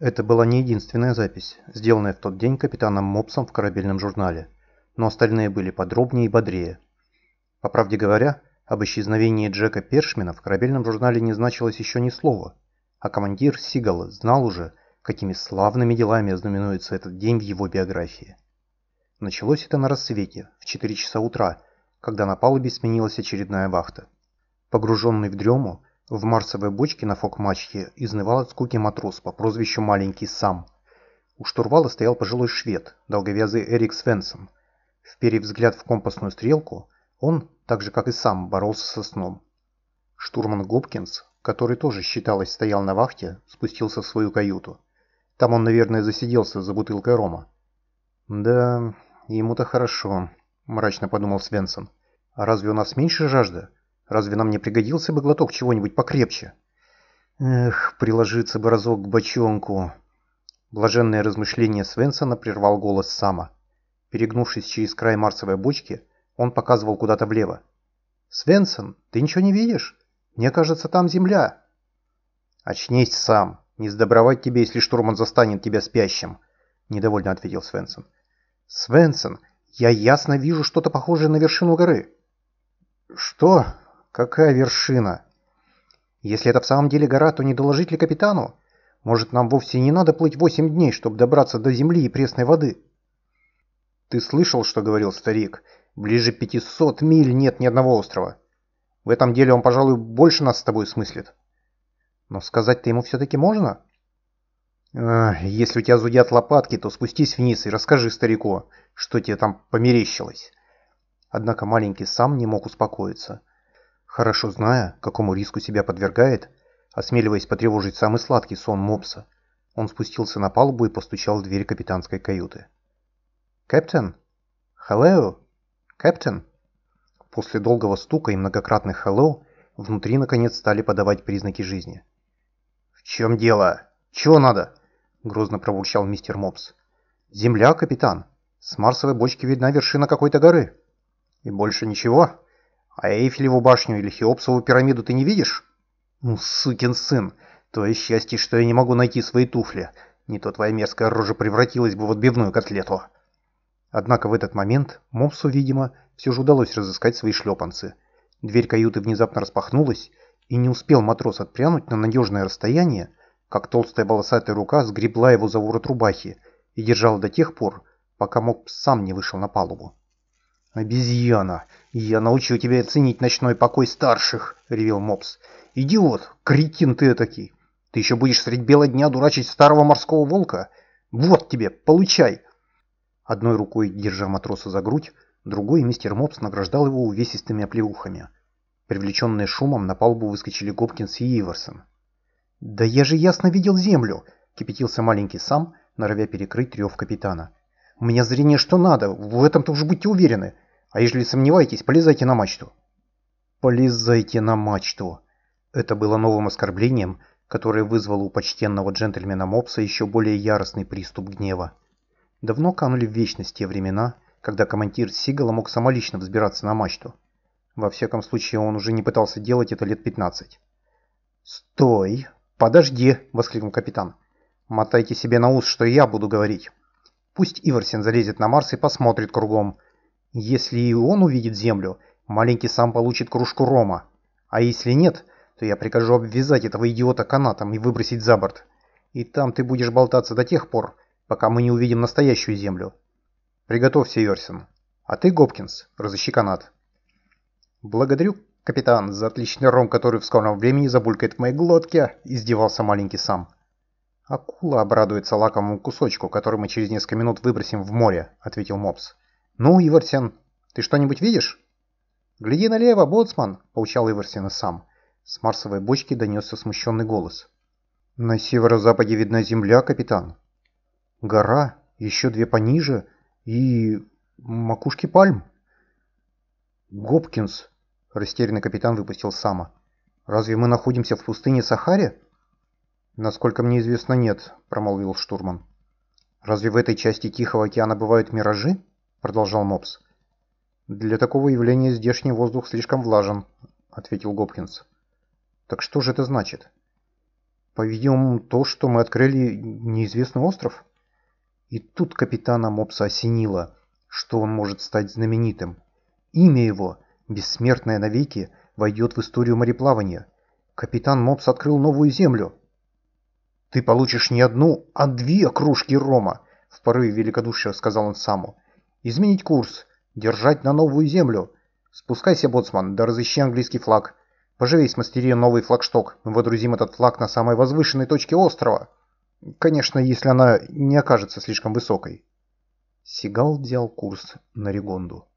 Это была не единственная запись, сделанная в тот день капитаном Мопсом в корабельном журнале, но остальные были подробнее и бодрее. По правде говоря, об исчезновении Джека Першмена в корабельном журнале не значилось еще ни слова, а командир Сигал знал уже, какими славными делами ознаменуется этот день в его биографии. Началось это на рассвете, в 4 часа утра, когда на палубе сменилась очередная вахта. Погруженный в дрему, в марсовой бочке на фок-мачте изнывал от скуки матрос по прозвищу Маленький Сам. У штурвала стоял пожилой швед, долговязый Эрик Свенсон. Вперев взгляд в компасную стрелку, он, так же как и сам, боролся со сном. Штурман Гопкинс, который тоже, считалось, стоял на вахте, спустился в свою каюту. Там он, наверное, засиделся за бутылкой рома. «Да, ему-то хорошо», – мрачно подумал Свенсон. «А разве у нас меньше жажда?» Разве нам не пригодился бы глоток чего-нибудь покрепче? Эх, приложиться бы разок к бочонку. Блаженное размышление Свенсона прервал голос Сама. Перегнувшись через край марсовой бочки, он показывал куда-то влево. «Свенсон, ты ничего не видишь? Мне кажется, там земля». «Очнись сам. Не сдобровать тебе, если штурман застанет тебя спящим», — недовольно ответил Свенсон. «Свенсон, я ясно вижу что-то похожее на вершину горы». «Что?» Какая вершина? Если это в самом деле гора, то не доложить ли капитану? Может, нам вовсе не надо плыть восемь дней, чтобы добраться до земли и пресной воды? Ты слышал, что говорил старик? Ближе 500 миль нет ни одного острова. В этом деле он, пожалуй, больше нас с тобой смыслит. Но сказать-то ему все-таки можно? если у тебя зудят лопатки, то спустись вниз и расскажи старику, что тебе там померещилось. Однако маленький сам не мог успокоиться. Хорошо зная, какому риску себя подвергает, осмеливаясь потревожить самый сладкий сон мопса, он спустился на палубу и постучал в дверь капитанской каюты. «Кэптен? Hello? Кэптен?» После долгого стука и многократных «hello» внутри наконец стали подавать признаки жизни. «В чем дело? Чего надо?» — грозно пробурчал мистер Мопс. «Земля, капитан. С марсовой бочки видна вершина какой-то горы». «И больше ничего?» А Эйфелеву башню или Хеопсову пирамиду ты не видишь? Ну, сукин сын, то счастье, что я не могу найти свои туфли. Не то твоя мерзкая рожа превратилась бы в отбивную котлету. Однако в этот момент Мопсу, видимо, все же удалось разыскать свои шлепанцы. Дверь каюты внезапно распахнулась, и не успел матрос отпрянуть на надежное расстояние, как толстая волосатая рука сгребла его за ворот рубахи и держала до тех пор, пока Мопс сам не вышел на палубу. «Обезьяна! Я научу тебя оценить ночной покой старших!» — ревел Мопс. «Идиот! Кретин ты этакий! Ты еще будешь средь бела дня дурачить старого морского волка? Вот тебе, получай!» Одной рукой, держа матроса за грудь, другой мистер Мопс награждал его увесистыми оплеухами. Привлеченные шумом на палубу выскочили Гопкинс и Иверсон. «Да я же ясно видел землю!» — кипятился маленький сам, норовя перекрыть рев капитана. У меня зрение что надо, в этом-то уж будьте уверены. А если сомневаетесь, полезайте на мачту. Полезайте на мачту. Это было новым оскорблением, которое вызвало у почтенного джентльмена Мопса еще более яростный приступ гнева. Давно канули в вечность те времена, когда командир Сигала мог самолично взбираться на мачту. Во всяком случае, он уже не пытался делать это лет 15. «Стой! Подожди!» — воскликнул капитан. «Мотайте себе на ус, что я буду говорить». Пусть Иверсин залезет на Марс и посмотрит кругом. Если и он увидит Землю, маленький сам получит кружку рома. А если нет, то я прикажу обвязать этого идиота канатом и выбросить за борт. И там ты будешь болтаться до тех пор, пока мы не увидим настоящую Землю. Приготовься, Иверсин. А ты, Гопкинс, разыщи канат. Благодарю, капитан, за отличный ром, который в скором времени забулькает в моей глотке, издевался маленький сам. «Акула обрадуется лакомому кусочку, который мы через несколько минут выбросим в море», — ответил Мопс. «Ну, Иварсен, ты что-нибудь видишь?» «Гляди налево, боцман!» — поучал Иварсена сам. С марсовой бочки донесся смущенный голос. «На северо-западе видна земля, капитан. Гора, еще две пониже и... макушки пальм». «Гопкинс!» — растерянный капитан выпустил Сама. «Разве мы находимся в пустыне Сахаре?» «Насколько мне известно, нет», — промолвил штурман. «Разве в этой части Тихого океана бывают миражи?» — продолжал Мопс. «Для такого явления здешний воздух слишком влажен», — ответил Гопкинс. «Так что же это значит?» По-видимому, то, что мы открыли неизвестный остров. И тут капитана Мопса осенило, что он может стать знаменитым. Имя его, бессмертное навеки, войдет в историю мореплавания. Капитан Мопс открыл новую землю. «Ты получишь не одну, а две кружки рома», — в порыве великодушия сказал он Саму. «Изменить курс, держать на новую землю. Спускайся, боцман, да разыщи английский флаг. Поживей смастери новый флагшток, мы водрузим этот флаг на самой возвышенной точке острова. Конечно, если она не окажется слишком высокой». Сигал взял курс на Ригонду.